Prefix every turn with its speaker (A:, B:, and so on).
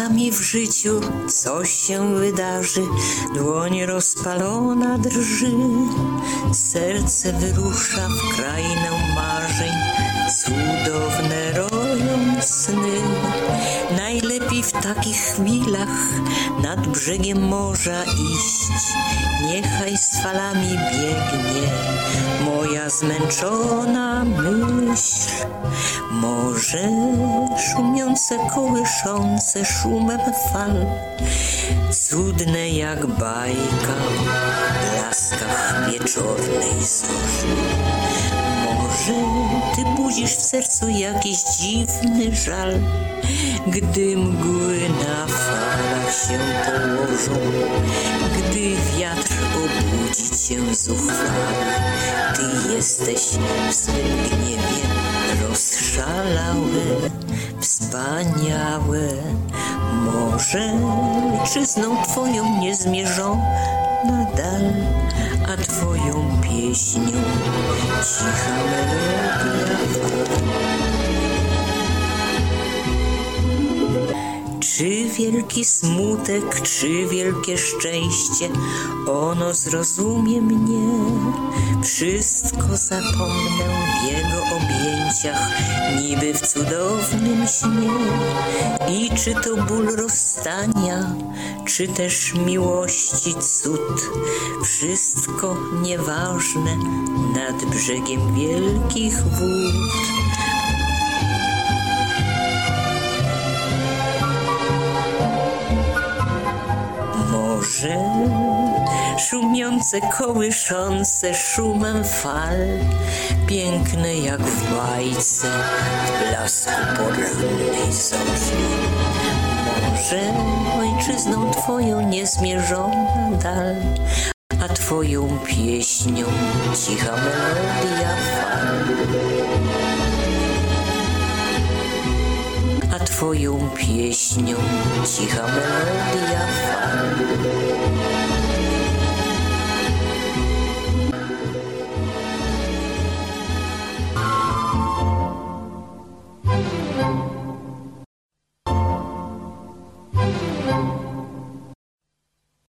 A: mi w życiu coś się wydarzy, dłoń rozpalona drży, serce wyrusza w krainę marzeń, cudowne roją sny. Najlepiej w takich chwilach nad brzegiem morza iść, niechaj z falami biegnie moja zmęczona myśl. Morze szumiące, kołyszące szumem fal, cudne jak bajka w blaskach wieczornej zorzy. Może ty budzisz w sercu jakiś dziwny żal, gdy mgły na falach się położą, gdy wiatr obudzi cię zuchwały, ty jesteś w swym gniewie rozszalałe, wspaniałe. Może ojczyzną twoją niezmierzona dal, a twoją pieśnią cicha Czy wielki smutek, czy wielkie szczęście, ono zrozumie mnie. Wszystko zapomnę w jego objęciach, niby w cudownym śnie. I czy to ból rozstania, czy też miłości cud, wszystko nieważne nad brzegiem wielkich wód. Szumiące, kołyszące szumem fal, piękne jak w bajce, w blasku porannej zorzy. Morze ojczyzną twoją niezmierzona dal, a twoją pieśnią cicha melodia fal. A twoją pieśnią cicha melodia.